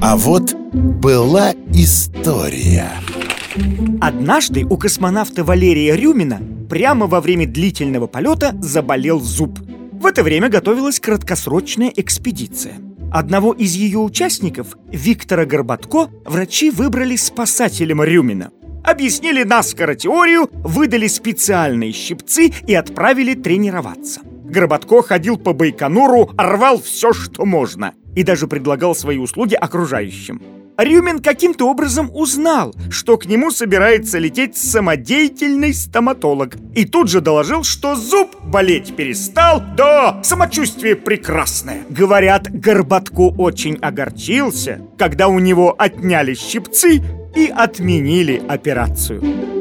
А вот была история. Однажды у космонавта Валерия Рюмина прямо во время длительного полета заболел зуб. В это время готовилась краткосрочная экспедиция. Одного из ее участников, Виктора Горбатко, врачи выбрали спасателем Рюмина. Объяснили наскоро теорию, выдали специальные щипцы и отправили тренироваться. Горбатко ходил по Байконуру, рвал все, что можно И даже предлагал свои услуги окружающим. Рюмин каким-то образом узнал, что к нему собирается лететь самодеятельный стоматолог И тут же доложил, что зуб болеть перестал, да, самочувствие прекрасное. Говорят, Горбатко очень огорчился, когда у него отняли щипцы и отменили операцию